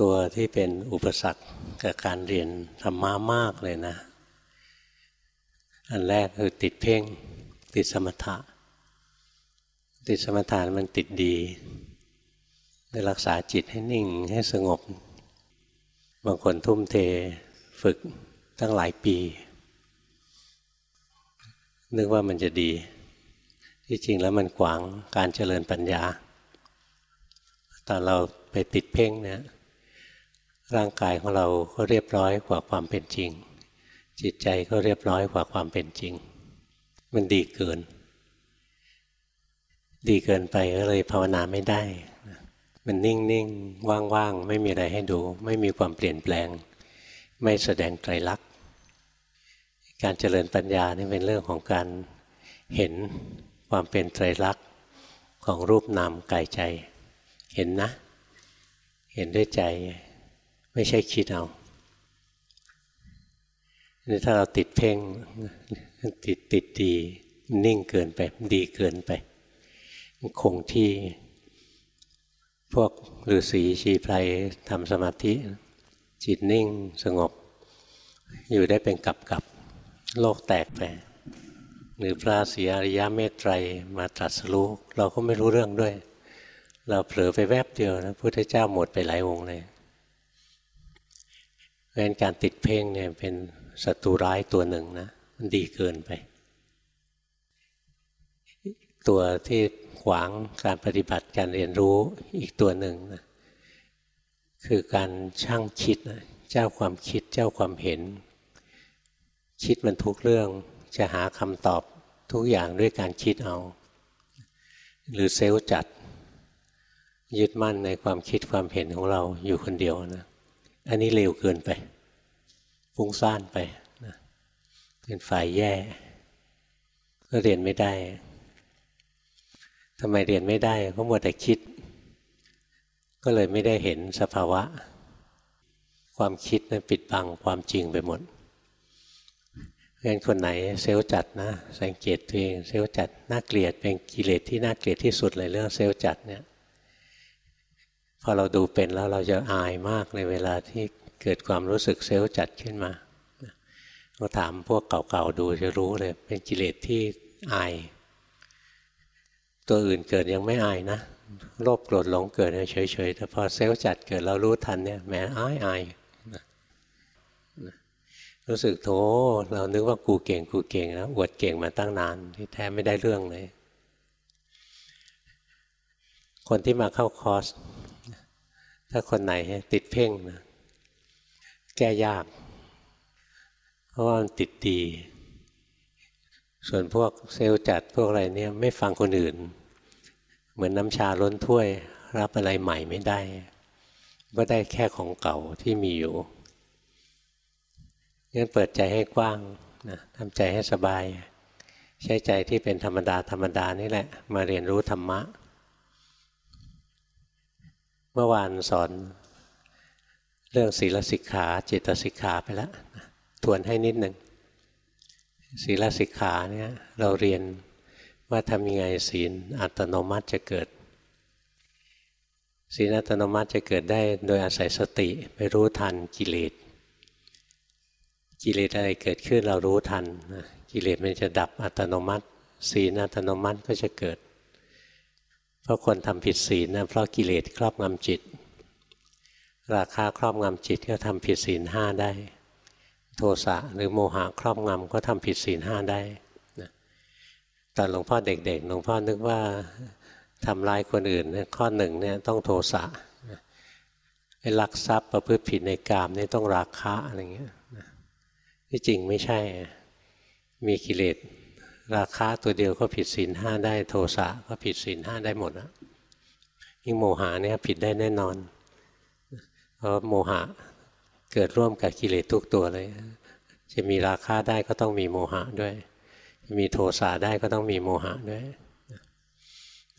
ตัวที่เป็นอุปสรรคกับการเรียนธรรมะมากเลยนะ อันแรกคือติดเพ่ง ติดสมถะ ติดสมถะมันติดดีได้รักษาจิตให้นิ่งให้สงบ บางคนทุ่มเทฝึกตั้งหลายปี นึกว่ามันจะดี ที่จริงแล้วมันขวางการเจริญปัญญา ตอนเราไปติดเพ่งเนี่ย ร่างกายของเราก็เรียบร้อยกว่าความเป็นจริง จิตใจก็เรียบร้อยกว่าความเป็นจริง มันดีเกิน ดีเกินไปก็เลยภาวนาไม่ได้ มันนิ่งนิ่งว่างๆ ไม่มีอะไรให้ดู ไม่มีความเปลี่ยนแปลง ไม่แสดงไตรลักษณ์การเจริญปัญญานี่เป็นเรื่องของการเห็นความเป็นไตรลักษณ์ของรูปนามกายใจ เห็นนะ เห็นด้วยใจ ไม่ใช่คิดเอาถ้าเราติดเพ่งติดติดดีนิ่งเกินไปดีเกินไปคงที่ พวกฤาษีชีไพรทำสมาธิ จิตนิ่งสงบ อยู่ได้เป็นกับกับโลกแตกไปหรือพระศรีอริยะเมตไตรมาตรัสรู้เราก็ไม่รู้เรื่องด้วย เราเผลอไปแวบเดียวนะพุทธเจ้าหมดไปหลายองค์เลย เพราะฉะนั้นการติดเพ่งเนี่ยเป็นศัตรูร้ายตัวหนึ่งนะ มันดีเกินไป ตัวที่ขวางการปฏิบัติการเรียนรู้อีกตัวหนึ่งนะคือการช่างคิดนะเจ้าความคิดเจ้าความเห็น คิดมันทุกเรื่องจะหาคำตอบทุกอย่างด้วยการคิดเอา หรือเซลล์จัด ยึดมั่นในความคิดความเห็นของเราอยู่คนเดียวนะ อันนี้เร็วเกินไปฟุ้งซ่านไปนะเป็นฝ่ายแย่ ก็เรียนไม่ได้ทำไมเรียนไม่ได้เพราะมัวแต่คิด ก็เลยไม่ได้เห็นสภาวะ ความคิดนั้นปิดบังความจริงไปหมดงั้นคนไหนเซลล์จัดนะ สังเกตตัวเองเซลล์จัดน่าเกลียดเป็นกิเลสที่น่าเกลียดที่สุดเลยเรื่องเซลล์จัดเนี่ย พอเราดูเป็นแล้วเราจะอายมากในเวลาที่เกิดความรู้สึกเซลล์จัดขึ้นมาเราถามพวกเก่าๆดูจะรู้เลย เป็นกิเลสที่อาย ตัวอื่นเกิดยังไม่อายนะโลภโกรธหลงเกิดเฉยๆแต่พอเซลล์จัดเกิดเรารู้ทันเนี่ยแหมอายอายรู้สึกโถเรานึกว่ากูเก่งกูเก่งนะอวดเก่งมาตั้งนานที่แท้ไม่ได้เรื่องเลย คนที่มาเข้าคอร์ส ถ้าคนไหนติดเพ่งนะแก้ยาก เพราะว่ามันติดดี ส่วนพวกเซลล์จัดพวกอะไรเนี่ยไม่ฟังคนอื่น เหมือนน้ำชาล้นถ้วย รับอะไรใหม่ไม่ได้ ก็ได้แค่ของเก่าที่มีอยู่งั้นเปิดใจให้กว้างนะทำใจให้สบาย ใช้ใจที่เป็นธรรมดาธรรมดานี่แหละ มาเรียนรู้ธรรมะ มื่อวานสอนเรื่องศีลสิกขาจิตสิกขาไปแล้วทวนให้นิดหนึ่งศีลสิกขาเนี่ยเราเรียนว่าทำยังไงศีลอัตโนมัติจะเกิด ศีลอัตโนมัติจะเกิดได้โดยอาศัยสติไปรู้ทันกิเลสกิเลสอะไรเกิดขึ้นเรารู้ทันกิเลสมันจะดับอัตโนมัติ ศีลอัตโนมัติก็จะเกิด เพราะคนทำผิดศีลนะเพราะกิเลสครอบงำจิต ราคาครอบงำจิตก็ทำผิดศีลห้าได้ โทสะหรือโมหะครอบงำก็ทำผิดศีลห้าได้นะตอนหลวงพ่อเด็กๆหลวงพ่อนึกว่าทำร้ายคนอื่นข้อหนึ่งเนี่ยต้องโทสะไอ้ลักทรัพย์ประพฤติผิดในกามนี่ต้องราคะอะไรเงี้ยที่จริงไม่ใช่ มีกิเลส ราคาตัวเดียวก็ผิดศีลห้าได้โทสะก็ผิดศีลห้าได้หมดนะยิ่งโมหะเนี่ยผิดได้แน่นอน เพราะโมหะเกิดร่วมกับกิเลสทุกตัวเลย จะมีราคาได้ก็ต้องมีโมหะด้วย จะมีโทสะได้ก็ต้องมีโมหะด้วย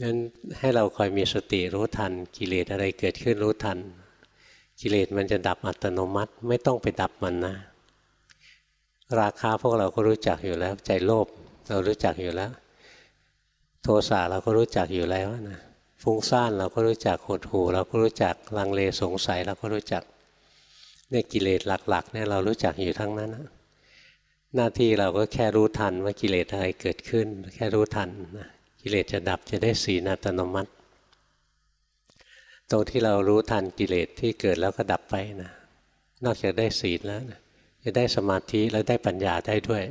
นั้นให้เราคอยมีสติรู้ทัน กิเลสอะไรเกิดขึ้นรู้ทัน กิเลสมันจะดับอัตโนมัติไม่ต้องไปดับมันนะ ราคาพวกเราก็รู้จักอยู่แล้ว ใจโลภ เรารู้จักอยู่แล้ว โทสะเราก็รู้จักอยู่แล้วนะฟุ้งซ่านเราก็รู้จักหดหูเราก็รู้จักลังเลสงสัยเราก็รู้จักเนี่ยกิเลสหลักๆเนี่ยเรารู้จักอยู่ทั้งนั้นนะหน้าที่เราก็แค่รู้ทันว่ากิเลสอะไรเกิดขึ้น แค่รู้ทันนะกิเลสจะดับจะได้สีนัตโนมัติ ตรงที่เรารู้ทันกิเลสที่เกิดแล้วก็ดับไปนะนอกจากได้ศีลแล้วนะจะได้สมาธิแล้วได้ปัญญาได้ด้วย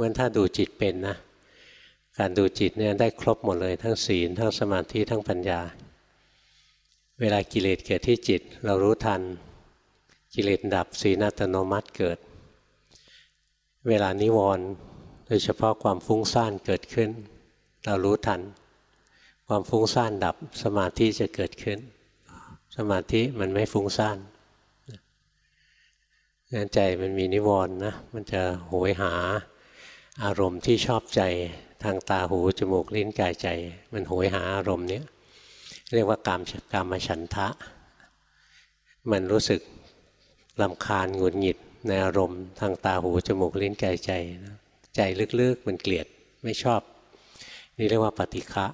ราะถ้าดูจิตเป็นนะ การดูจิตเนี่ยได้ครบหมดเลยทั้งศีล ทั้งสมาธิทั้งปัญญา เวลากิเลสเกิดที่จิตเรารู้ทัน กิเลสดับศีลอัตโนมัติเกิด เวลานิวรณ์โดยเฉพาะความฟุ้งซ่านเกิดขึ้น เรารู้ทัน ความฟุ้งซ่านดับสมาธิจะเกิดขึ้น สมาธิมันไม่ฟุ้งซ่านงั้นใจมันมีนิวรณ์นะ มันจะโหยหา อารมณ์ที่ชอบใจทางตาหูจมูกลิ้นกายใจ มันโหยหาอารมณ์นี้เรียกว่ากามกามฉันทะ มันรู้สึกลำคาญหงุดหงิดในอารมณ์ทางตาหูจมูกลิ้นกายใจนะใจลึกๆมันเกลียดไม่ชอบ นี่เรียกว่าปฏิฆะ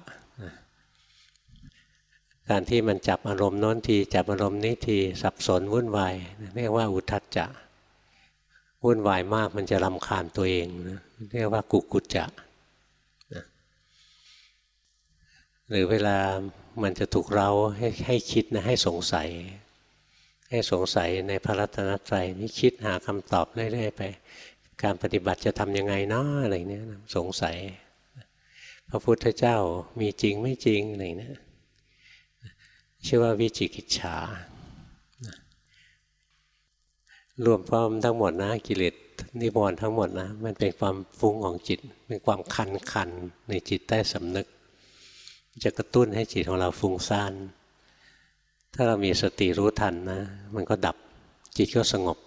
การที่มันจับอารมณ์โน้นทีจับอารมณ์นี้ทีสับสนวุ่นวายเรียกว่าอุทัจจะวุ่นวายมากมันจะลำคาญตัวเองนะ เรียกว่ากุกุจจะหรือเวลามันจะถูกเราให้ให้คิดนะให้สงสัย ให้สงสัยในพระรัตนตรัยนี่คิดหาคำตอบเรื่อยๆไป การปฏิบัติจะทำยังไงเนาะอะไรเนี้ยสงสัย พระพุทธเจ้ามีจริงไม่จริงอะไรเนี้ยชื่อว่าวิจิกิจฉารวมพร้อมทั้งหมดนะกิเลส นิวรณ์ทั้งหมดนะมันเป็นความฟุ้งของจิต เป็นความคันคันในจิตใต้สำนึก จะกระตุ้นให้จิตของเราฟุ้งซ่านถ้าเรามีสติรู้ทันนะมันก็ดับจิตก็สงบ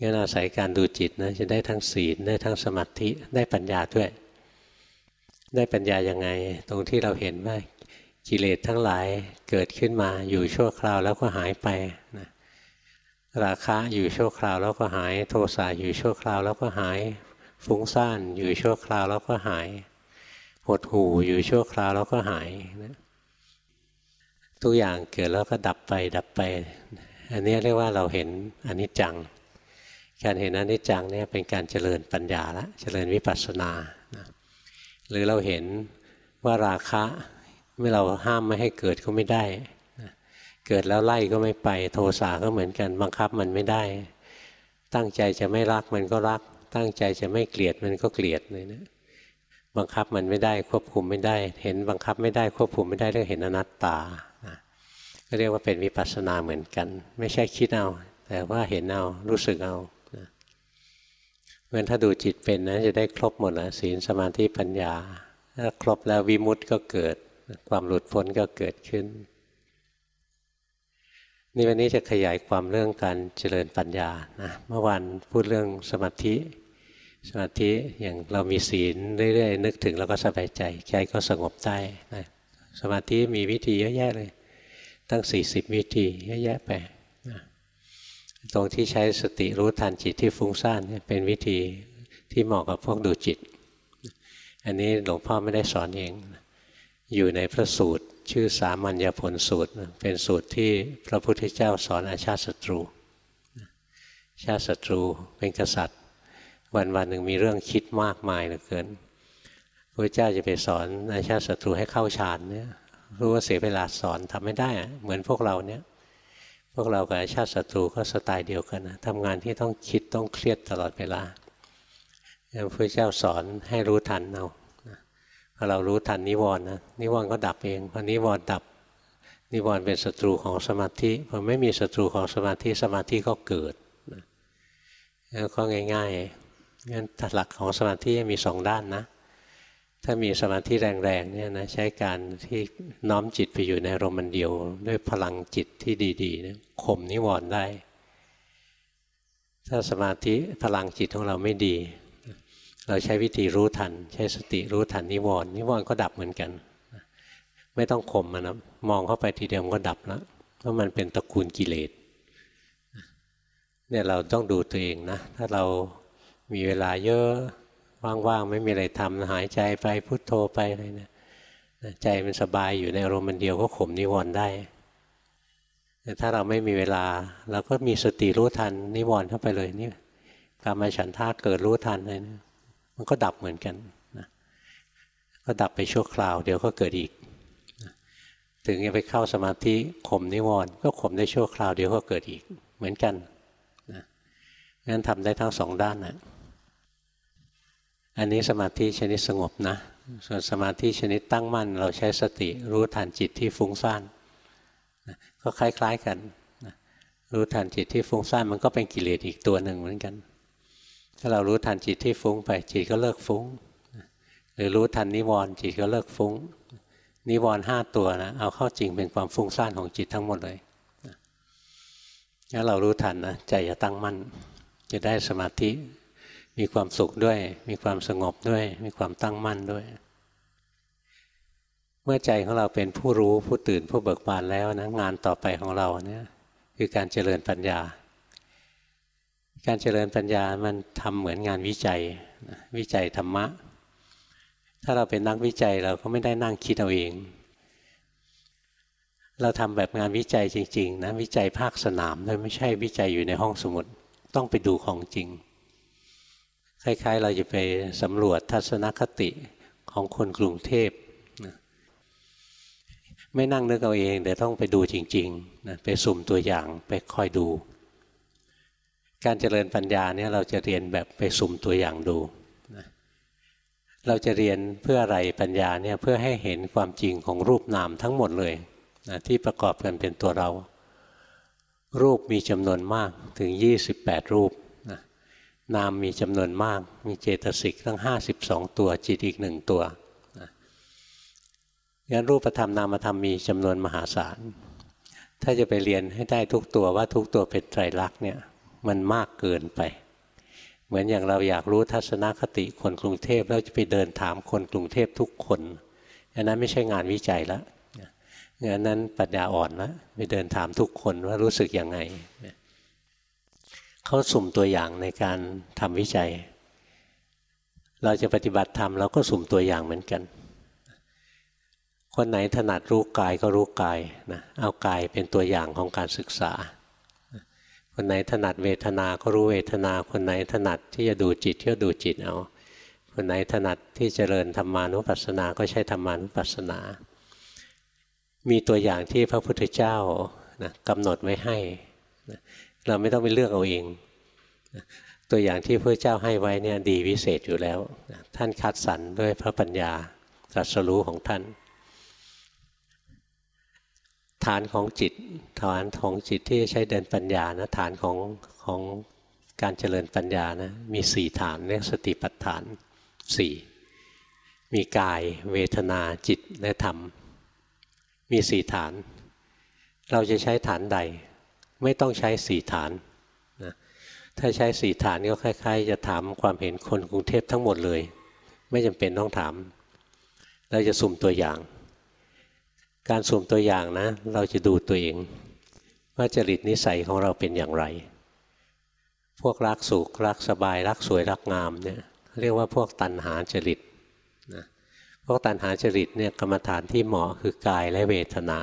งั้นอาศัยการดูจิตนะจะได้ทั้งศีลได้ทั้งสมาธิได้ปัญญาด้วย ได้ปัญญายังไง ตรงที่เราเห็นว่ากิเลสทั้งหลายเกิดขึ้นมาอยู่ชั่วคราวแล้วก็หายไปนะ ราคะอยู่ชั่วคราวแล้วก็หาย โทสะอยู่ชั่วคราวแล้วก็หาย ฟุ้งซ่านอยู่ชั่วคราวแล้วก็หาย หดหู่อยู่ชั่วคราวแล้วก็หายนะทุกอย่างเกิดแล้วก็ดับไปดับไป อันนี้เรียกว่าเราเห็นอนิจจัง การเห็นอนิจจังเนี่ยเป็นการเจริญปัญญาละเจริญวิปัสสนานะหรือเราเห็นว่าราคะเมื่อเราห้ามไม่ให้เกิดก็ไม่ได้ เกิดแล้วไล่ก็ไม่ไป โทสะก็เหมือนกันบังคับมันไม่ได้ ตั้งใจจะไม่รักมันก็รัก ตั้งใจจะไม่เกลียดมันก็เกลียดเลยนะบังคับมันไม่ได้ควบคุมไม่ได้ เห็นบังคับไม่ได้ควบคุมไม่ได้เรียกเห็นอนัตตาก็เรียกว่าเป็นวิปัสสนาเหมือนกัน ไม่ใช่คิดเอา แต่ว่าเห็นเอารู้สึกเอาเพราะถ้าดูจิตเป็นนะจะได้ครบหมดแล้วศีลสมาธิปัญญาถ้าครบแล้ววิมุตต์ก็เกิด ความหลุดพ้นก็เกิดขึ้น นี่วันนี้จะขยายความเรื่องการเจริญปัญญานะเมื่อวานพูดเรื่องสมาธิ สมาธิอย่างเรามีศีลเรื่อยๆนึกถึงแล้วก็สบายใจใจก็สงบได้นะสมาธิมีวิธีเยอะแยะเลย ตั้ง 40 วิธีเยอะแยะไปนะตรงที่ใช้สติรู้ทันจิตที่ฟุ้งซ่านเป็นวิธีที่เหมาะกับพวกดูจิต อันนี้หลวงพ่อไม่ได้สอนเอง อยู่ในพระสูตร ชื่อสามัญญผลสูตร เป็นสูตรที่พระพุทธเจ้าสอนอาชาติศัตรู ชาติศัตรูเป็นกษัตริย์ วันวันหนึ่งมีเรื่องคิดมากมายเหลือเกินพระเจ้าจะไปสอนอาชาติศัตรูให้เข้าฌานเนี่ยรู้ว่าเสียเวลาสอนทำไม่ได้ เหมือนพวกเราเนี่ยพวกเรากับอาชาติศัตรูก็สไตล์เดียวกันนะทำงานที่ต้องคิดต้องเครียดตลอดเวลาพระเจ้าสอนให้รู้ทันเอา เรารู้ทันนิวรณ์นะ นิวรณ์ก็ดับเองพอนิวรณ์ดับ นิวรณ์เป็นศัตรูของสมาธิพอไม่มีศัตรูของสมาธิสมาธิก็เกิดแล้วก็ง่ายๆงั้นหลักของสมาธิมีสองด้านนะ ถ้ามีสมาธิแรงๆเนี่ยนะใช้การที่น้อมจิตไปอยู่ในรมันเดียว ด้วยพลังจิตที่ดีๆนะข่มนิวรณ์ได้ ถ้าสมาธิพลังจิตของเราไม่ดี เราใช้วิธีรู้ทัน ใช้สติรู้ทันนิวรณ์นิวรณ์ก็ดับเหมือนกัน ไม่ต้องข่มมันนะมองเข้าไปทีเดียวมันก็ดับแล้วเพราะมันเป็นตระกูลกิเลสเนี่ยเราต้องดูตัวเองนะ ถ้าเรามีเวลาเยอะว่างๆไม่มีอะไรทำหายใจไปพุโทโธไปอะไรเนะี่ยใจมันสบายอยู่ในอารมณ์มันเดียวก็ข่มนิวรณ์ได้ แต่ถ้าเราไม่มีเวลาเราก็มีสติรู้ทันนิวรณ์เข้าไปเลยนี่กรรมฉันท่าเกิดรู้ทันเลยนะ มันก็ดับเหมือนกันนะก็ดับไปชั่วคราว เดี๋ยวก็เกิดอีกนะถึงจะไปเข้าสมาธิข่มนิวรณ์ก็ข่มได้ชั่วคราว เดี๋ยวก็เกิดอีกเหมือนกันนะงั้นทำได้ทั้งสองด้านนะอันนี้สมาธิชนิดสงบนะ ส่วนสมาธิชนิดตั้งมั่น เราใช้สติรู้ทันจิตที่ฟุ้งซ่านก็คล้าย ๆกันรู้ทันจิตที่ฟุ้งซ่านมันก็เป็นกิเลสอีกตัวหนึ่งเหมือนกัน ถ้าเรารู้ทันจิตที่ฟุ้งไปจิตก็เลิกฟุ้ง หรือรู้ทันนิวรณ์จิตก็เลิกฟุ้ง นิวรณ์ห้าตัวนะเอาเข้าจริงเป็นความฟุ้งซ่านของจิตทั้งหมดเลยถ้าเรารู้ทันนะใจจะตั้งมั่น จะได้สมาธิมีความสุขด้วย มีความสงบด้วย มีความตั้งมั่นด้วย เมื่อใจของเราเป็นผู้รู้ผู้ตื่นผู้เบิกบานแล้วนะงานต่อไปของเราเนี่ยคือการเจริญปัญญา การเจริญปัญญามันทำเหมือนงานวิจัย วิจัยธรรมะ ถ้าเราเป็นนักวิจัยเราก็ไม่ได้นั่งคิดเอาเอง เราทำแบบงานวิจัยจริง ๆ นะวิจัยภาคสนามด้วยไม่ใช่วิจัยอยู่ในห้องสมุดต้องไปดูของจริง คล้ายๆ เราจะไปสำรวจทัศนคติของคนกรุงเทพนะไม่นั่งนึกเอาเองแต่ต้องไปดูจริงๆนะไปสุ่มตัวอย่างไปคอยดู การเจริญปัญญาเนี่ยเราจะเรียนแบบไปสุ่มตัวอย่างดูนะเราจะเรียนเพื่ออะไรปัญญาเนี่ยเพื่อให้เห็นความจริงของรูปนามทั้งหมดเลยนะที่ประกอบกันเป็นตัวเรา รูปมีจำนวนมากถึง 28 รูปนามมีจำนวนมาก มีเจตสิกตั้งห้าสิบสองตัวจิตอีกหนึ่งตัวงั้นรูปธรรมนามธรรมมีจำนวนมหาศาล ถ้าจะไปเรียนให้ได้ทุกตัวว่าทุกตัวเป็นไตรลักษณ์เนี่ย มันมากเกินไป เหมือนอย่างเราอยากรู้ทัศนคติคนกรุงเทพแล้วจะไปเดินถามคนกรุงเทพทุกคนอันนั้นไม่ใช่งานวิจัยแล้วงานนั้นปัญญาอ่อนแล้วไปเดินถามทุกคนว่ารู้สึกยังไงเขาสุ่มตัวอย่างในการทำวิจัย เราจะปฏิบัติธรรมเราก็สุ่มตัวอย่างเหมือนกันคนไหนถนัดรู้กายก็รู้กายนะเอากายเป็นตัวอย่างของการศึกษา คนไหนถนัดเวทนาก็รู้เวทนา คนไหนถนัดที่จะดูจิตก็ดูจิตเอา คนไหนถนัดที่จเจริญธรรมานุปัสสนา ก็ใช้ธรรมานุปัสสนา มีตัวอย่างที่พระพุทธเจ้านะกำหนดไว้ให้เราไม่ต้องไปเลือกเอาเองตัวอย่างที่พระเจ้าให้ไว้เนี่ยดีวิเศษอยู่แล้วท่านคัดสรรด้วยพระปัญญาตรัสรู้ของท่าน ฐานของจิตฐานของจิตที่ใช้เดินปัญญานะฐานของของการเจริญปัญญานะมีสี่ฐานเรียกสติปัฏฐานสี่มีกายเวทนาจิตและธรรม มีสี่ฐาน เราจะใช้ฐานใด ไม่ต้องใช้สี่ฐานนะถ้าใช้สี่ฐานก็คล้าย ๆ จะถามความเห็นคนกรุงเทพทั้งหมดเลย ไม่จำเป็นต้องถาม เราจะสุ่มตัวอย่าง การสุ่มตัวอย่างนะ เราจะดูตัวเอง ว่าจริตนิสัยของเราเป็นอย่างไร พวกรักสุขรักสบาย รักสวยรักงามเนี่ยเรียกว่าพวกตัณหาจริตนะพวกตัณหาจริตเนี่ยกรรมฐานที่เหมาะคือกายและเวทนา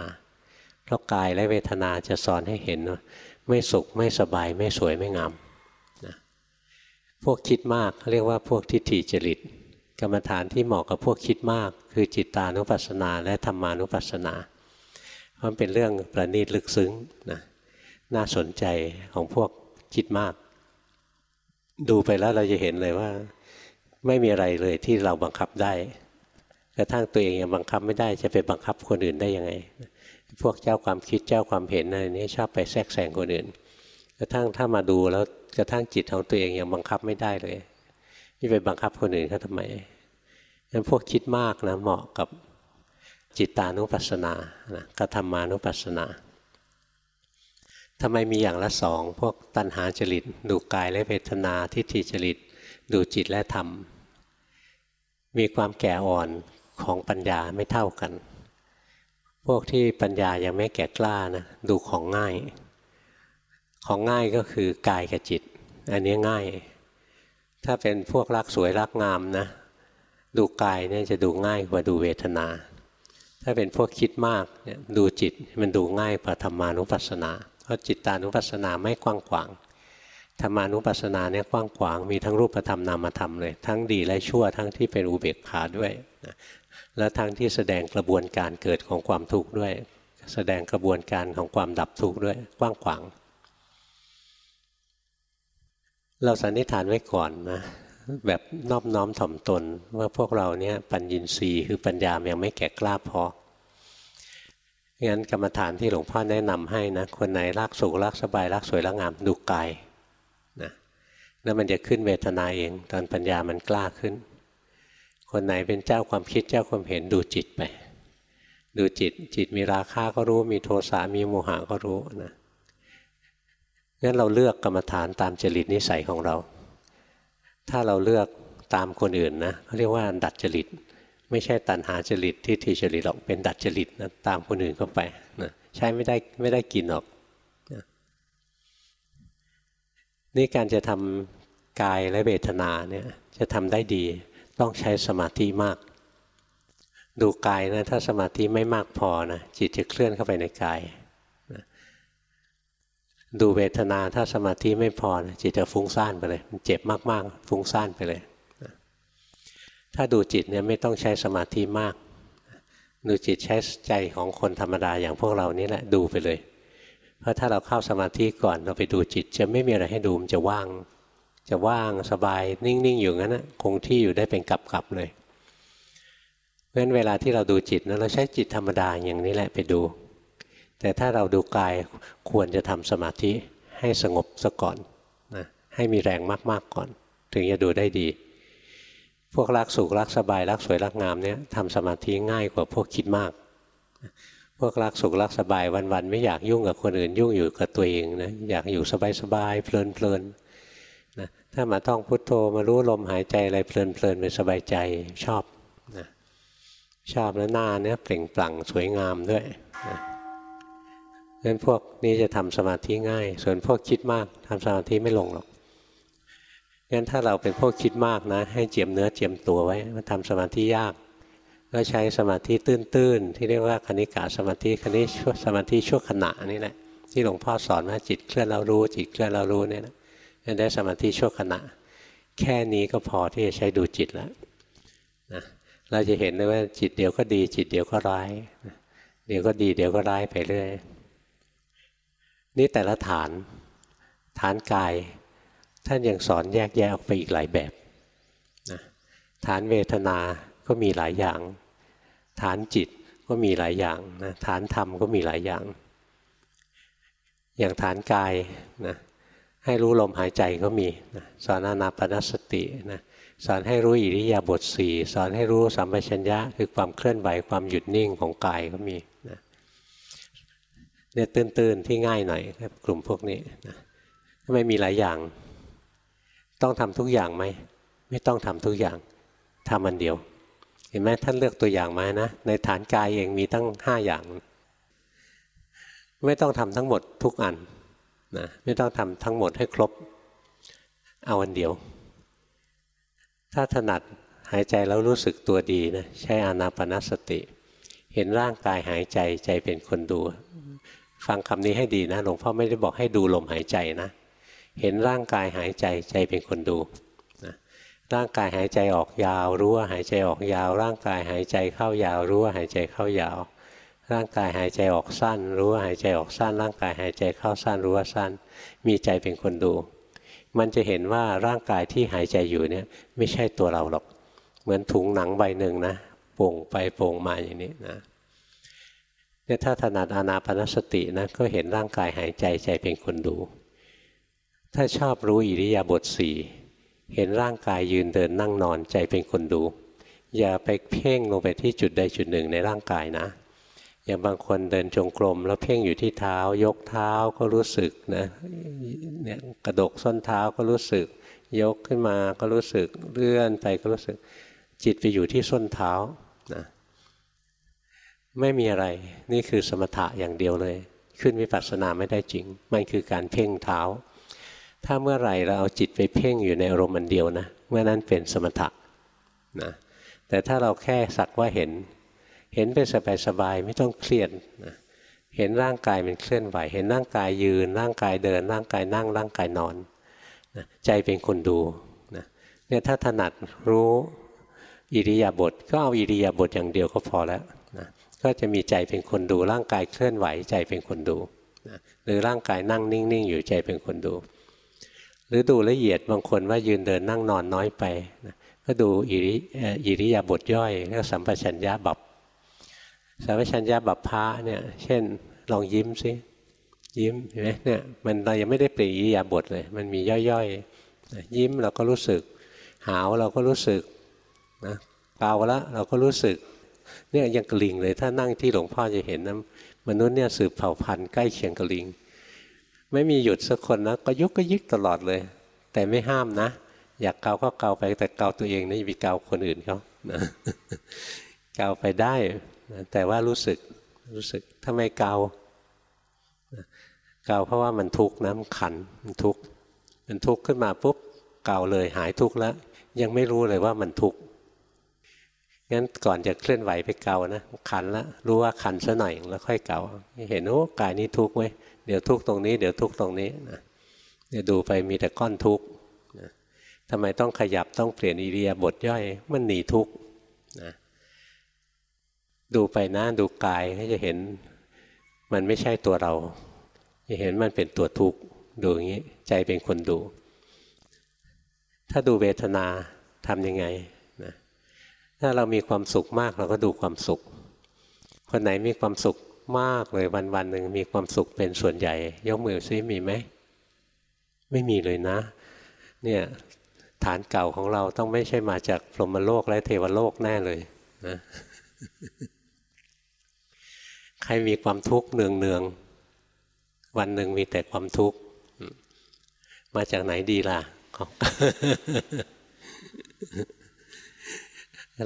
เพราะกายและเวทนาจะสอนให้เห็นว่าไม่สุขไม่สบายไม่สวยไม่งามนะพวกคิดมากเรียกว่าพวกทิฏฐิจริต กรรมฐานที่เหมาะกับพวกคิดมาก คือจิตตานุปัสสนาและธรรมานุปัสสนา เพราะเป็นเรื่องประณีตลึกซึ้งนะน่าสนใจของพวกคิดมาก ดูไปแล้วเราจะเห็นเลยว่า ไม่มีอะไรเลยที่เราบังคับได้กระทั่งตัวเองยังบังคับไม่ได้จะไปบังคับคนอื่นได้ยังไง พวกเจ้าความคิดเจ้าความเห็นอะไรนี้ชอบไปแทรกแซงคนอื่น กระทั่งถ้ามาดูแล้วกระทั่งจิตของตัวเองยังบังคับไม่ได้เลย นี่ไปบังคับคนอื่นเขาทำไมงั้นพวกคิดมากนะเหมาะกับจิตตานุปัสสนานะกธรรมานุปัสสนาทำไมมีอย่างละสองพวกตัณหาจริต ดูกายและเวทนาทิฏฐิจริต ดูจิตและธรรม มีความแก่อ่อนของปัญญาไม่เท่ากัน พวกที่ปัญญายังไม่แก่กล้านะดูของง่าย ของง่ายก็คือกายกับจิต อันนี้ง่าย ถ้าเป็นพวกรักสวยรักงามนะ ดูกายเนี่ยจะดูง่ายกว่าดูเวทนา ถ้าเป็นพวกคิดมากเนี่ยดูจิตมันดูง่ายกว่าธรรมานุปัสสนา เพราะจิตตานุปัสสนาไม่กว้างขวางธรรมานุปัสสนาเนี่ยกว้างขวางมีทั้งรูปธรรมนามธรรมเลย ทั้งดีและชั่วทั้งที่เป็นอุเบกขาด้วยนะแล้วทั้งที่แสดงกระบวนการเกิดของความทุกข์ด้วย แสดงกระบวนการของความดับทุกข์ด้วยกว้างขวาง เราสันนิษฐานไว้ก่อนนะแบบนอบน้อมถ่อมตน ว่าพวกเราเนี่ยปัญญินทรีย์คือปัญญายังไม่แก่กล้าพองั้นกรรมฐานที่หลวงพ่อแนะนำให้นะคนไหนรักสุขรักสบายรักสวยรักงามดูกายนะแล้วมันจะขึ้นเวทนาเอง ตอนปัญญามันกล้าขึ้น คนไหนเป็นเจ้าความคิดเจ้าความเห็นดูจิตไป ดูจิตจิตมีราคาก็รู้มีโทสะมีโมหะก็รู้นะ งั้นเราเลือกกรรมฐานตามจริตนิสัยของเรา ถ้าเราเลือกตามคนอื่นนะเขาเรียกว่าดัดจริต ไม่ใช่ตันหาจริตที่ทีจริตหรอกเป็นดัดจริตนะตามคนอื่นเข้าไปนะใช้ไม่ได้ไม่ได้กินหรอกนะนี่การจะทำกายและเวทนาเนี่ยจะทำได้ดีต้องใช้สมาธิมาก ดูกายนะถ้าสมาธิไม่มากพอนะจิตจะเคลื่อนเข้าไปในกาย ดูเวทนาถ้าสมาธิไม่พอจิตจะฟุ้งซ่านไปเลยมันเจ็บมากๆ ฟุ้งซ่านไปเลย ถ้าดูจิตเนี่ยไม่ต้องใช้สมาธิมาก ดูจิตใช้ใจของคนธรรมดาอย่างพวกเรานี่แหละดูไปเลย เพราะถ้าเราเข้าสมาธิก่อนเราไปดูจิต จะไม่มีอะไรให้ดูมันจะว่าง จะว่างสบายนิ่งๆอยู่งั้นนะคงที่อยู่ได้เป็นกลับๆเลยเพราะฉะนั้นเวลาที่เราดูจิตนะเราใช้จิตธรรมดาอย่างนี้แหละไปดู แต่ถ้าเราดูกายควรจะทำสมาธิให้สงบซะก่อนนะให้มีแรงมากๆก่อน ถึงจะดูได้ดี พวกรักสุขรักสบายรักสวยรักงามเนี่ยทำสมาธิง่ายกว่าพวกคิดมาก พวกรักสุขรักสบายวันๆไม่อยากยุ่งกับคนอื่นยุ่งอยู่กับตัวเองนะอยากอยู่สบายๆเพลินๆนะถ้ามาท่องพุทโธมารู้ลมหายใจอะไรเพลินๆเป็นสบายใจชอบนะชอบแล้วหน้าเนี่ยเปล่งปลั่งสวยงามด้วยนะ งั้นพวกนี้จะทำสมาธิง่าย ส่วนพวกคิดมากทำสมาธิไม่ลงหรอกงั้นถ้าเราเป็นพวกคิดมากนะ ให้เจียมเนื้อเจียมตัวไว้มาทำสมาธิยาก ก็ใช้สมาธิตื้น ๆ ที่เรียกว่าคณิกาสมาธิคณิชสมาธิชั่วขณะนี่แหละที่หลวงพ่อสอนว่าจิตเคลื่อนเรารู้ จิตเคลื่อนเรารู้เนี่ยนะได้สมาธิชั่วขณะ แค่นี้ก็พอที่จะใช้ดูจิตแล้วนะเราจะเห็นได้ว่าจิตเดียวก็ดี จิตเดียวก็ร้ายเดี๋ยวก็ดีเดี๋ยวก็ร้ายไปเรื่อย นี่แต่ละฐานฐานกาย ท่านยังสอนแยกแยะออกไปอีกหลายแบบนะฐานเวทนาก็มีหลายอย่าง ฐานจิตก็มีหลายอย่างนะฐานธรรมก็มีหลายอย่าง อย่างฐานกายนะให้รู้ลมหายใจก็มีนะสอนอนาปนสตินะสอนให้รู้อิริยาบถสี่สอนให้รู้สัมปชัญญะคือความเคลื่อนไหวความหยุดนิ่งของกายก็มีนะ เนี่ยตื้นๆที่ง่ายหน่อยกลุ่มพวกนี้นะไม่มีหลายอย่าง ต้องทำทุกอย่างไหมไม่ต้องทำทุกอย่างทำอันเดียว เห็นไหมท่านเลือกตัวอย่างมานะในฐานกายเองมีตั้งห้าอย่าง ไม่ต้องทำทั้งหมดทุกอันนะไม่ต้องทำทั้งหมดให้ครบเอาอันเดียว ถ้าถนัดหายใจแล้วรู้สึกตัวดีนะใช้อานาปนสติ เห็นร่างกายหายใจใจเป็นคนดู ฟังคำนี้ให้ดีนะหลวงพ่อไม่ได้บอกให้ดูลมหายใจนะ เห็นร่างกายหายใจใจเป็นคนดูนะร่างกายหายใจออกยาว รู้ว่าหายใจออกยาว ร่างกายหายใจเข้ายาว รู้ว่าหายใจเข้ายาว ร่างกายหายใจออกสั้น รู้ว่าหายใจออกสั้น ร่างกายหายใจเข้าสั้นรู้ว่าสั้น มีใจเป็นคนดู มันจะเห็นว่าร่างกายที่หายใจอยู่เนี่ยไม่ใช่ตัวเราหรอก เหมือนถุงหนังใบหนึ่งนะโป่งไปโป่งมาอย่างนี้นะ เนี่ยถ้าถนัดอานาปนสตินะก็เห็นร่างกายหายใจใจเป็นคนดู ถ้าชอบรู้อิริยาบถสี่เห็นร่างกายยืนเดินนั่งนอนใจเป็นคนดู อย่าไปเพ่งลงไปที่จุดใดจุดหนึ่งในร่างกายนะ อย่างบางคนเดินจงกรมแล้วเพ่งอยู่ที่เท้า ยกเท้าก็รู้สึกนะเนี่ยกระดกส้นเท้าก็รู้สึก ยกขึ้นมาก็รู้สึกเลื่อนไปก็รู้สึก จิตไปอยู่ที่ส้นเท้านะ ไม่มีอะไร นี่คือสมถะอย่างเดียวเลย ขึ้นวิปัสสนาไม่ได้จริง มันคือการเพ่งเท้า ถ้าเมื่อไหร่เราเอาจิตไปเพ่งอยู่ในอารมณ์อันเดียวนะเมื่อนั้นเป็นสมถะนะแต่ถ้าเราแค่สักว่าเห็น เห็นไปสบายๆไม่ต้องเครียดนะเห็นร่างกายมันเคลื่อนไหว เห็นร่างกายยืน ร่างกายเดิน ร่างกายนั่ง ร่างกายนอนนะใจเป็นคนดูนะเนี่ยถ้าถนัดรู้อิริยาบถก็เอาอิริยาบถอย่างเดียวก็พอแล้วนะ ก็จะมีใจเป็นคนดู ร่างกายเคลื่อนไหวใจเป็นคนดูนะหรือร่างกายนั่งนิ่งๆ อยู่ใจเป็นคนดู หรือดูละเอียดบางคนว่ายืนเดินนั่งนอนน้อยไปนะก็ดูอิริอิริยาบถย่อยเรียกสัมปชัญญะบับสัมปชัญญะบับพระเนี่ยเช่นลองยิ้มซิยิ้มเห็นไหมเนี่ยมันเรายังไม่ได้เปลี่ยนอิริยาบถเลย มันมีย่อยๆ ยิ้มเราก็รู้สึก หาวเราก็รู้สึกนะเกาแล้วเราก็รู้สึก เนี่ยยังกะลิงเลย ถ้านั่งที่หลวงพ่อจะเห็นนะมนุษย์เนี่ยสืบเผ่าพันธุ์ใกล้เคียงกะลิง ไม่มีหยุดสักคนนะก็ยุกก็ยิกตลอดเลย แต่ไม่ห้ามนะ อยากเกาก็เกาไปแต่เกาตัวเองนะอย่าไปเกาคนอื่นเขานะเกาไปได้นะแต่ว่ารู้สึกรู้สึกทำไมเกาเกาเพราะว่ามันทุกข์นะมันขันมันทุกข์มันทุกข์ขึ้นมาปุ๊บเกาเลยหายทุกข์แล้ว ยังไม่รู้เลยว่ามันทุกข์ งั้นก่อนจะเคลื่อนไหวไปเกานะขันแล้วรู้ว่าขันซะหน่อยแล้วค่อยเกาเห็นโอ้กายนี้ทุกข์ไว้เดี๋ยวทุกข์ตรงนี้เดี๋ยวทุกข์ตรงนี้นะเดี๋ยวดูไปมีแต่ก้อนทุกข์ทำไมต้องขยับต้องเปลี่ยนอิริยาบถย่อย มันหนีทุกข์นะดูไปนะดูกายก็จะเห็นมันไม่ใช่ตัวเรา จะเห็นมันเป็นตัวทุกข์ดูอย่างนี้ใจเป็นคนดู ถ้าดูเวทนาทำยังไง ถ้าเรามีความสุขมากเราก็ดูความสุข คนไหนมีความสุขมากเลยวันวันหนึ่งมีความสุขเป็นส่วนใหญ่ ยกมือซิมีไหม ไม่มีเลยนะ เนี่ยฐานเก่าของเราต้องไม่ใช่มาจากพรหมโลกและเทวโลกแน่เลยนะใครมีความทุกข์เนืองเนืองวันหนึ่งมีแต่ความทุกข์มาจากไหนดีล่ะ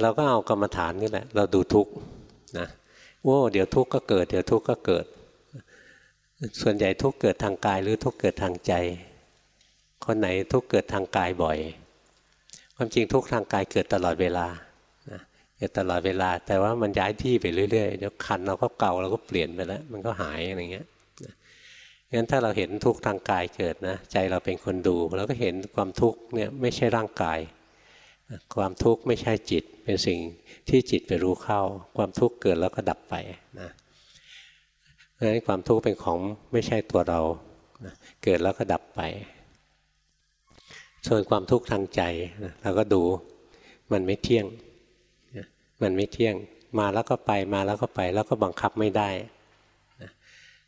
เราก็เอากรรมฐานนี่แหละ เราดูทุกข์นะโอ้เดี๋ยวทุกข์ก็เกิด เดี๋ยวทุกข์ก็เกิด ส่วนใหญ่ทุกข์เกิดทางกายหรือทุกข์เกิดทางใจ คนไหนทุกข์เกิดทางกายบ่อย ความจริงทุกข์ทางกายเกิดตลอดเวลาเกิดตลอดเวลา แต่ว่ามันย้ายที่ไปเรื่อยๆเดี๋ยวคันเราก็เก่าเราก็เปลี่ยนไปแล้ว มันก็หายอะไรเงี้ยงั้นถ้าเราเห็นทุกข์ทางกายเกิดนะใจเราเป็นคนดูเราก็เห็นความทุกข์เนี่ยไม่ใช่ร่างกาย ความทุกข์ไม่ใช่จิต เป็นสิ่งที่จิตไปรู้เข้า ความทุกข์เกิดแล้วก็ดับไปนะเพราะฉะนั้นความทุกข์เป็นของไม่ใช่ตัวเรานะเกิดแล้วก็ดับไป ส่วนความทุกข์ทางใจนะเราก็ดูมันไม่เที่ยงมันไม่เที่ยง มาแล้วก็ไปมาแล้วก็ไป แล้วก็บังคับไม่ได้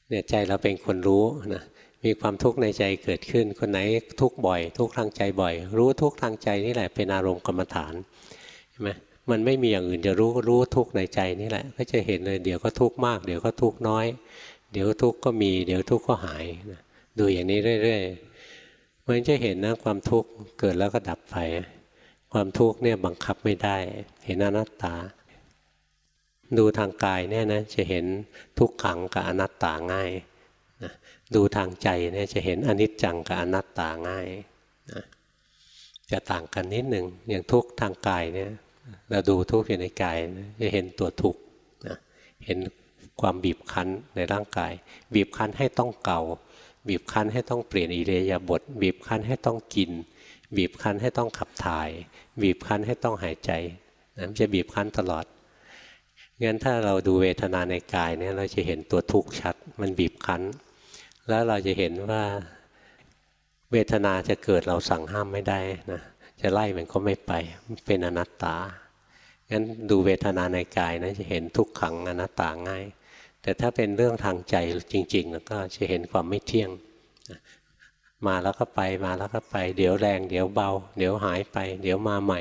เนี่ยใจเราเป็นคนรู้นะมีความทุกข์ในใจเกิดขึ้น คนไหนทุกข์บ่อย ทุกข์ทางใจบ่อย รู้ทุกข์ทางใจนี่แหละเป็นอารมณ์กรรมฐาน ใช่ไหมมันไม่มีอย่างอื่นจะรู้รู้ทุกข์ในใจนี่แหละ ก็จะเห็นเลยเดี๋ยวก็ทุกข์มาก เดี๋ยวก็ทุกข์น้อย เดี๋ยวทุกข์ก็มี เดี๋ยวทุกข์ก็หายนะดูอย่างนี้เรื่อยๆมันจะเห็นนะความทุกข์เกิดแล้วก็ดับไป ความทุกข์เนี่ยบังคับไม่ได้ เห็นอนัตตา ดูทางกายเนี่ยนะจะเห็นทุกขังกับอนัตตาง่ายนะดูทางใจเนี่ยจะเห็นอนิจจังกับอนัตตาง่ายนะจะต่างกันนิดหนึ่งอย่างทุกทางกายเนี่ย เราดูทุกข์อยู่ในกายนะจะเห็นตัวทุกนะเห็นความบีบคั้นในร่างกาย บีบคั้นให้ต้องเก่า บีบคั้นให้ต้องเปลี่ยนอิเลียาบท บีบคั้นให้ต้องกิน บีบคั้นให้ต้องขับถ่าย บีบคั้นให้ต้องหายใจนะมันจะบีบคั้นตลอดงั้นถ้าเราดูเวทนาในกายเนี่ยเราจะเห็นตัวทุกข์ชัด มันบีบคั้น แล้วเราจะเห็นว่าเวทนาจะเกิดเราสั่งห้ามไม่ได้นะ จะไล่มันก็ไม่ไปเป็นอนัตตา งั้นดูเวทนาในกายนะจะเห็นทุกขังอนัตตาง่าย แต่ถ้าเป็นเรื่องทางใจจริง ๆ แล้วก็จะเห็นความไม่เที่ยง มาแล้วก็ไปมาแล้วก็ไป เดี๋ยวแรง เดี๋ยวเบา เดี๋ยวหายไป เดี๋ยวมาใหม่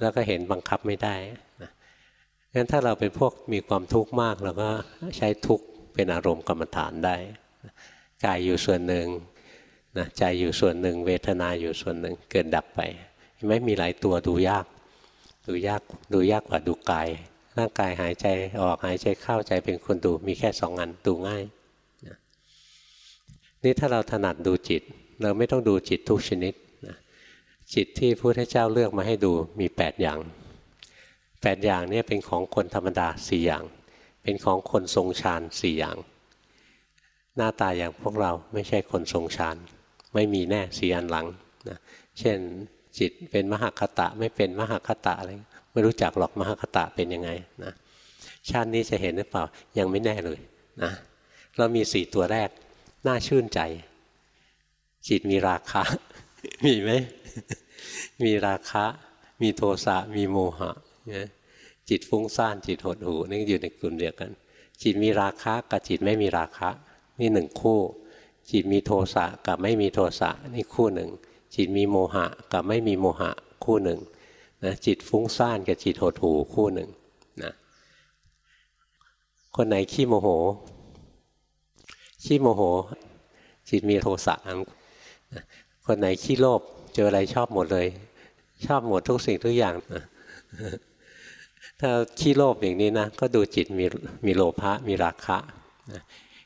แล้วก็เห็นบังคับไม่ได้งั้นถ้าเราเป็นพวกมีความทุกข์มากเราก็ใช้ทุกข์เป็นอารมณ์กรรมฐานได้กายอยู่ส่วนหนึ่ง นะใจอยู่ส่วนหนึ่ง เวทนาอยู่ส่วนหนึ่งเกิดดับไปไม่มีหลายตัวดูยาก ดูยากดูยากกว่าดูกาย ร่างกายหายใจออกหายใจเข้าใจเป็นคนดูมีแค่สองอันดูง่ายนี่ถ้าเราถนัดดูจิต เราไม่ต้องดูจิตทุกชนิดนะจิตที่พระพุทธเจ้าเลือกมาให้ดูมี 8 อย่างแปดอย่างนี้เป็นของคนธรรมดาสี่อย่าง เป็นของคนทรงฌานสี่อย่าง หน้าตาอย่างพวกเราไม่ใช่คนทรงฌาน ไม่มีแน่สี่อันหลังนะเช่นจิตเป็นมหคตะไม่เป็นมหคตะอะไรไม่รู้จักหรอกมหคตะเป็นยังไงนะชาตินี้จะเห็นหรือเปล่ายังไม่แน่เลยนะเรามีสี่ตัวแรกน่าชื่นใจ จิตมีราคะ มีไหมมีราคะ มีโทสะมีโมหะจิตฟุ้งซ่านจิตหดหูนี่อยู่ในกลุ่มเดียวกัน จิตมีราคะกับจิตไม่มีราคะ นี่หนึ่งคู่ จิตมีโทสะกับไม่มีโทสะนี่คู่หนึ่ง จิตมีโมหะกับไม่มีโมหะคู่หนึ่งนะจิตฟุ้งซ่านกับจิตหดหูคู่หนึ่งนะคนไหนขี้โมโห ขี้โมโห จิตมีโทสะคนไหนขี้โลภเจออะไรชอบหมดเลย ชอบหมดทุกสิ่งทุกอย่างถ้าขี้โลภอย่างนี้นะก็ดูจิตมีมีโลภะมีราคะ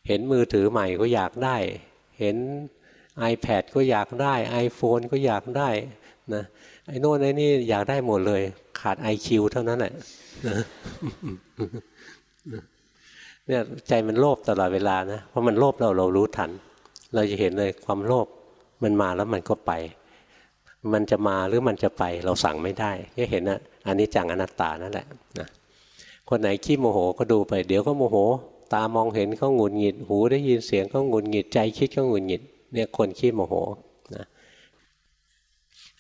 เห็นมือถือใหม่ก็อยากได้ เห็น iPad ก็อยากได้ iPhone ก็อยากได้นะไอ้โน่นไอ้นี่อยากได้หมดเลย ขาด IQ เท่านั้นแหละเนี่ยใจมันโลภตลอดเวลานะเพราะมันโลภเราเรารู้ทัน เราจะเห็นเลยความโลภมันมาแล้วมันก็ไป มันจะมาหรือมันจะไปเราสั่งไม่ได้ก็เห็นนะอันนี้จังอนัตตานั่นแหละนะคนไหนขี้โมโหก็ดูไป เดี๋ยวก็โมโห ตามองเห็นก็หงุดหงิด หูได้ยินเสียงก็หงุดหงิดใจคิดก็หงุดหงิดเนี่ยคนขี้โมโหนะ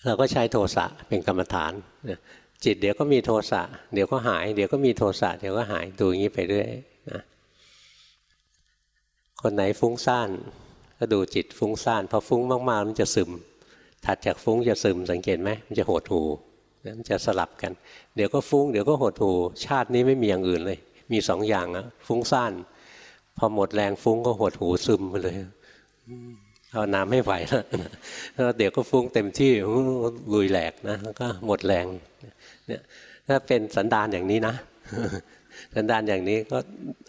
เราก็ใช้โทสะเป็นกรรมฐานนะจิตเดี๋ยวก็มีโทสะเดี๋ยวก็หาย เดี๋ยวก็มีโทสะเดี๋ยวก็หายดูอย่างนี้ไปเรื่อยนะคนไหนฟุ้งซ่านก็ดูจิตฟุ้งซ่านพอฟุ้งมากๆมันจะซึม ถัดจากฟุ้งจะซึมสังเกตไหมมันจะหดหูมันจะสลับกัน เดี๋ยวก็ฟุ้งเดี๋ยวก็หดหูชาตินี้ไม่มีอย่างอื่นเลย มีสองอย่างอะฟุ้งซ่านพอหมดแรงฟุ้งก็หดหูซึมไปเลยเอาน้ำไม่ไหวแล้วเดี๋ยวก็ฟุ้งเต็มที่ลุยแหลกนะแล้วก็หมดแรงเนี่ยถ้าเป็นสันดานอย่างนี้นะ สันดานอย่างนี้ก็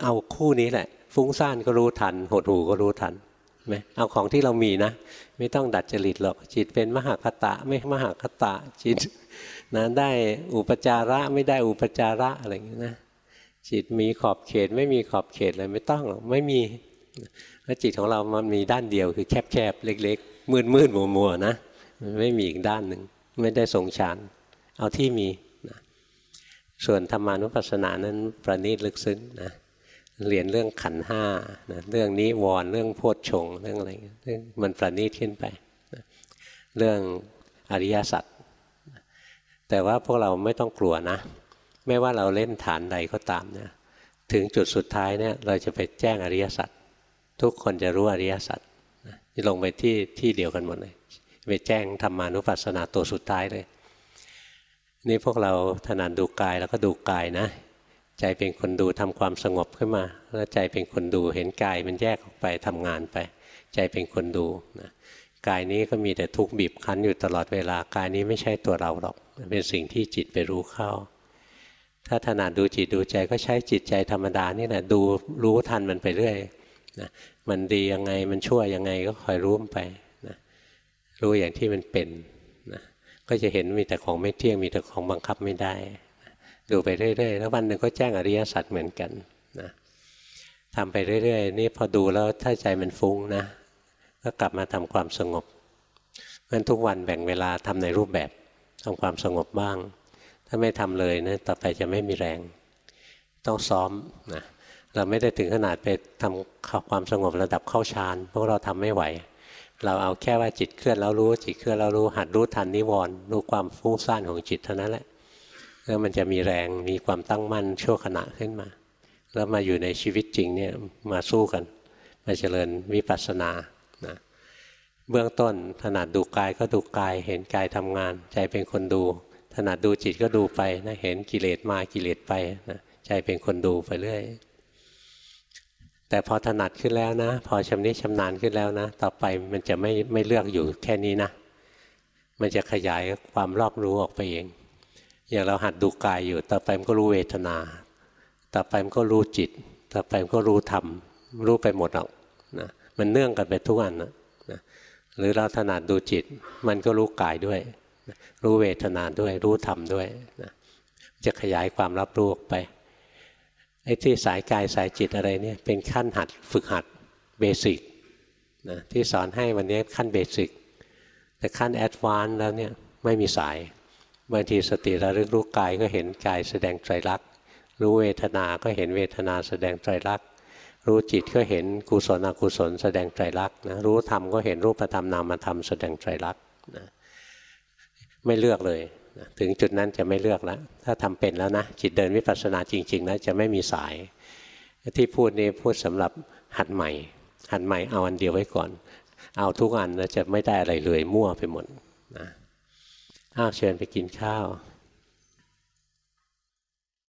เอาคู่นี้แหละ ฟุ้งซ่านก็รู้ทัน หดหูก็รู้ทันไหมเอาของที่เรามีนะ ไม่ต้องดัดจริตหรอกจิตเป็นมหาคตะ ไม่มหาคตะจิตนะได้อุปจาระไม่ได้อุปจาระอะไรอย่างนี้นะ จิตมีขอบเขตไม่มีขอบเขตอะไรไม่ต้องหรอกไม่มีแล้วจิตของเรามันมีด้านเดียวคือแคบๆเล็ก ๆ มืดๆมัวๆนะไม่มีอีกด้านหนึ่งไม่ได้ทรงฌานเอาที่มีนะส่วนธรรมานุปัสสนานั้นประณีตลึกซึ้งนะเรียนเรื่องขันห้านะเรื่องนี้วรเรื่องโพชฌงเรื่องอะไรเรื่องมันประณีตขึ้นไปนะเรื่องอริยสัจแต่ว่าพวกเราไม่ต้องกลัวนะ ไม่ว่าเราเล่นฐานใดก็ตามนะถึงจุดสุดท้ายเนี่ยเราจะไปแจ้งอริยสัจทุกคนจะรู้อริยสัจลงไปที่ที่เดียวกันหมดเลยไปแจ้งธรรมานุปัสสนาตัวสุดท้ายเลย นี่พวกเราถนัดดูกายแล้วก็ดูกายนะ ใจเป็นคนดูทำความสงบขึ้นมา แล้วใจเป็นคนดูเห็นกายมันแยกออกไปทำงานไป ใจเป็นคนดูนะกายนี้ก็มีแต่ทุกข์บีบคั้นอยู่ตลอดเวลากายนี้ไม่ใช่ตัวเราหรอก เป็นสิ่งที่จิตไปรู้เข้า ถ้าถนัดดูจิตดูใจก็ใช้จิตใจธรรมดานี่แหละดูรู้ทันมันไปเรื่อยนะมันดียังไงมันชั่วยังไงก็คอยรู้ไปนะรู้อย่างที่มันเป็นนะก็จะเห็นมีแต่ของไม่เที่ยงมีแต่ของบังคับไม่ได้นะดูไปเรื่อยๆ แล้ววันหนึ่งก็แจ้งอริยสัจเหมือนกันนะทำไปเรื่อยๆ นี่พอดูแล้วถ้าใจมันฟุ้งนะก็กลับมาทำความสงบงั้นทุกวันแบ่งเวลาทำในรูปแบบทำความสงบบ้าง ถ้าไม่ทำเลยนะต่อไปจะไม่มีแรง ต้องซ้อมนะเราไม่ได้ถึงขนาดไปทำความสงบระดับเข้าฌานพวกเราทำไม่ไหว เราเอาแค่ว่าจิตเคลื่อนแล้วรู้จิตเคลื่อนแล้วรู้หัดรู้ทันนิวรณ์รู้ความฟุ้งซ่านของจิตเท่านั้นแหละแล้วมันจะมีแรงมีความตั้งมั่นชั่วขณะขึ้นมา แล้วมาอยู่ในชีวิตจริงเนี่ยมาสู้กัน มาเจริญวิปัสสนานะเบื้องต้นถนัดดูกายก็ดูกายเห็นกายทำงาน ใจเป็นคนดู ถนัดดูจิตก็ดูไปนะเห็นกิเลสมากิเลสไปนะใจเป็นคนดูไปเรื่อย แต่พอถนัดขึ้นแล้วนะ พอชำนิชำนาญขึ้นแล้วนะ ต่อไปมันจะไม่ไม่เลือกอยู่แค่นี้นะ มันจะขยายความรอบรู้ออกไปเอง อย่างเราหัดดูกายอยู่ ต่อไปมันก็รู้เวทนา ต่อไปมันก็รู้จิต ต่อไปมันก็รู้ธรรม รู้ไปหมดหรอกนะมันเนื่องกันไปทุกอันนะนะหรือเราถนัดดูจิต มันก็รู้กายด้วย รู้เวทนาด้วยรู้ธรรมด้วยนะจะขยายความรับรู้ออกไปไอ้ที่สายกายสายจิตอะไรเนี่ยเป็นขั้นหัดฝึกหัดเบสิกนะที่สอนให้วันนี้ขั้น basic แต่ขั้น advance แล้วเนี่ยไม่มีสายบางทีสติระลึกรู้กายก็เห็นกายแสดงไตรลักษณ์รู้เวทนา ก็เห็นเวทนาแสดงไตรลักษณ์รู้จิตก็เห็นกุศลอกุศลแสดงไตรลักษณ์นะรู้ธรรมก็เห็นรูปธรรมนามธรรมแสดงไตรลักษณ์นะ ไม่เลือกเลยถึงจุดนั้นจะไม่เลือกแล้ว ถ้าทำเป็นแล้วนะ จิตเดินวิปัสสนาจริงๆนะจะไม่มีสาย ที่พูดนี้พูดสำหรับหัดใหม่ หัดใหม่เอาอันเดียวไว้ก่อน เอาทุกอันแล้วจะไม่ได้อะไรเลยมั่วไปหมดนะอ้าวเชิญไปกินข้าว